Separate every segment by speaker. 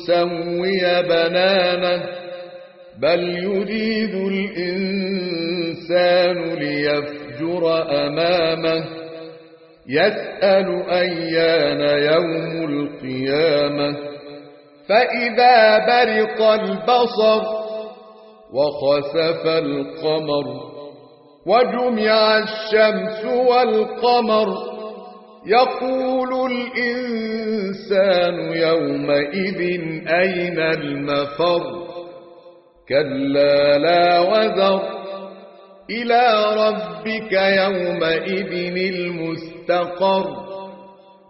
Speaker 1: نسوي بنانه بل يريد الإنسان ليفجر أمامه يسأل أيان يوم القيامة فإذا برق البصر وخسف القمر وجمع الشمس والقمر يقول الإنسان يومئذ أين المفر؟ كلا لا وزر إلى ربك يومئذ المستقر.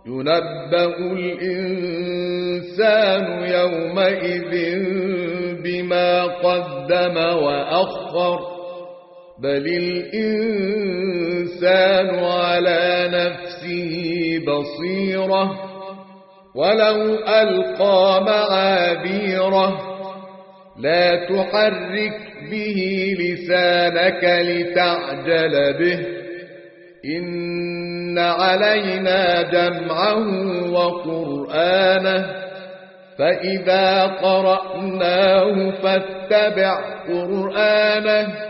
Speaker 1: ينبأ الإنسان يومئذ بما قدم وأخر. بل الإنسان على نفسه بصيرة ولو ألقى معابيرة لا تحرك به لسانك لتعجل به إن علينا جمعه وقرآنه فإذا قرأناه فاتبع قرآنه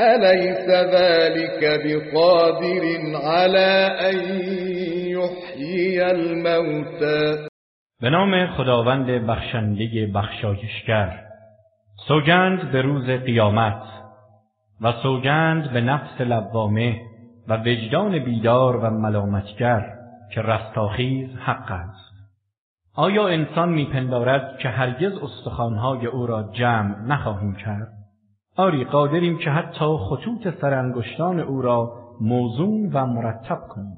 Speaker 1: أليس ذلك بقادر على أن يحيي الموتى؟
Speaker 2: به نام خداوند بخشنده بخشایشگر سوگند به روز قیامت و سوگند به نفس لوامه و وجدان بیدار و ملامتگر که رستاخیز حق است. آیا انسان میپندارد که هرگز استخوانهای او را جمع نخواهیم کرد؟ آری قادریم که حتی خطوط سرانگشتان او را موزون و مرتب کنیم.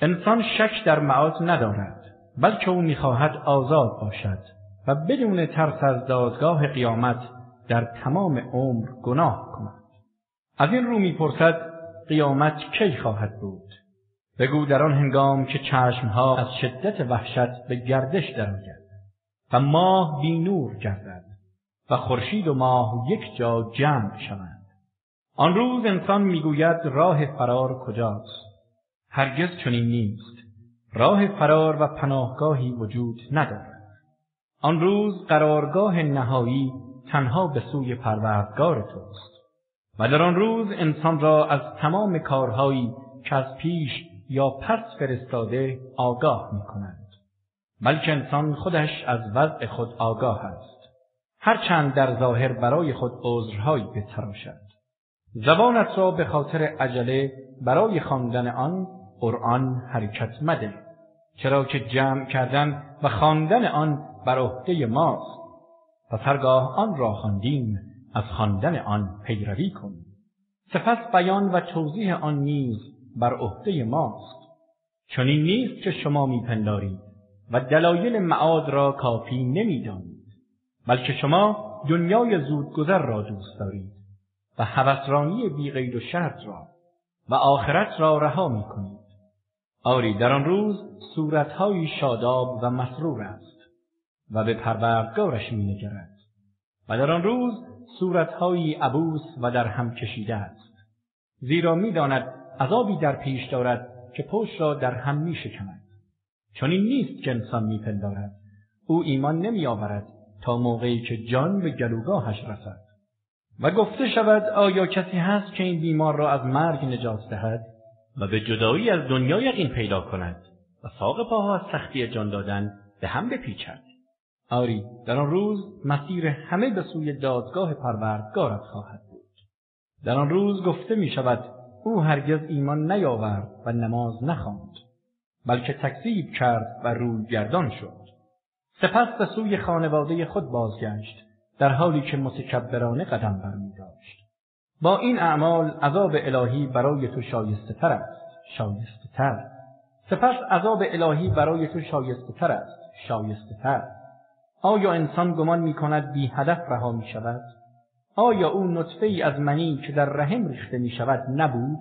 Speaker 2: انسان شک در معاد ندارد بلکه او می‌خواهد آزاد باشد و بدون ترس از دادگاه قیامت در تمام عمر گناه کند. از این رو می‌پرسد قیامت کی خواهد بود؟ بگو در آن هنگام که چشمها از شدت وحشت به گردش درآید و ماه بی نور گردد. و خورشید و ماه یک جا جمع شوند. آن روز انسان می‌گوید راه فرار کجاست؟ هرگز چنین نیست. راه فرار و پناهگاهی وجود ندارد. آن روز قرارگاه نهایی تنها به سوی پروردگار توست. و در آن روز انسان را از تمام کارهایی که از پیش یا پس فرستاده آگاه می کنند. بلکه انسان خودش از وضع خود آگاه است. هرچند در ظاهر برای خود عذرهایی بتراشد. زبانت را به خاطر عجله برای خواندن آن قرآن حرکت مده. چرا که جمع کردن و خواندن آن بر عهده ماست. و هرگاه آن را خواندیم از خواندن آن پیروی کن. سپس بیان و توضیح آن نیز بر عهده ماست. چنین نیست که شما میپندارید و دلایل معاد را کافی نمی‌دانید. بلکه شما دنیای زودگذر را دوست دارید و هوسرانی بی قید و شرط را و آخرت را رها می کنید. آری در آن روز صورتهایی شاداب و مسرور است و به پروردگارش می نگرد. و در آن روز صورتهایی عبوس و در هم کشیده است. زیرا می‌داند عذابی در پیش دارد که پشت را در هم می شکند. چنین نیست که انسان میپندارد او ایمان نمی آورد تا موقعی که جان به گلوگاهش رسد. و گفته شود آیا کسی هست که این بیمار را از مرگ نجات دهد؟ و به جدایی از دنیا یقین پیدا کند و ساق پاها از سختی جان دادن به هم بپیچد. آری در آن روز مسیر همه به سوی دادگاه پروردگارت خواهد بود. در آن روز گفته می شود او هرگز ایمان نیاورد و نماز نخواند بلکه تکذیب کرد و روی گردان شد. سپس به سوی خانواده خود بازگشت در حالی که متکبرانه قدم برمی داشت. با این اعمال عذاب الهی برای تو شایسته تر است شایسته تر سپس عذاب الهی برای تو شایسته تر است شایسته تر آیا انسان گمان می کند بی هدف رها می شود؟ آیا او نطفه ای از منی که در رحم ریخته می شود نبود؟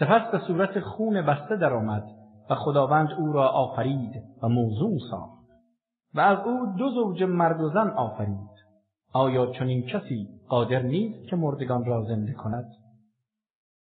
Speaker 2: سپس به صورت خون بسته درآمد و خداوند او را آفرید و موزون ساخت و از او دو زوج مرد و زن آفرید. آیا چنین کسی قادر نیست که مردگان را زنده کند؟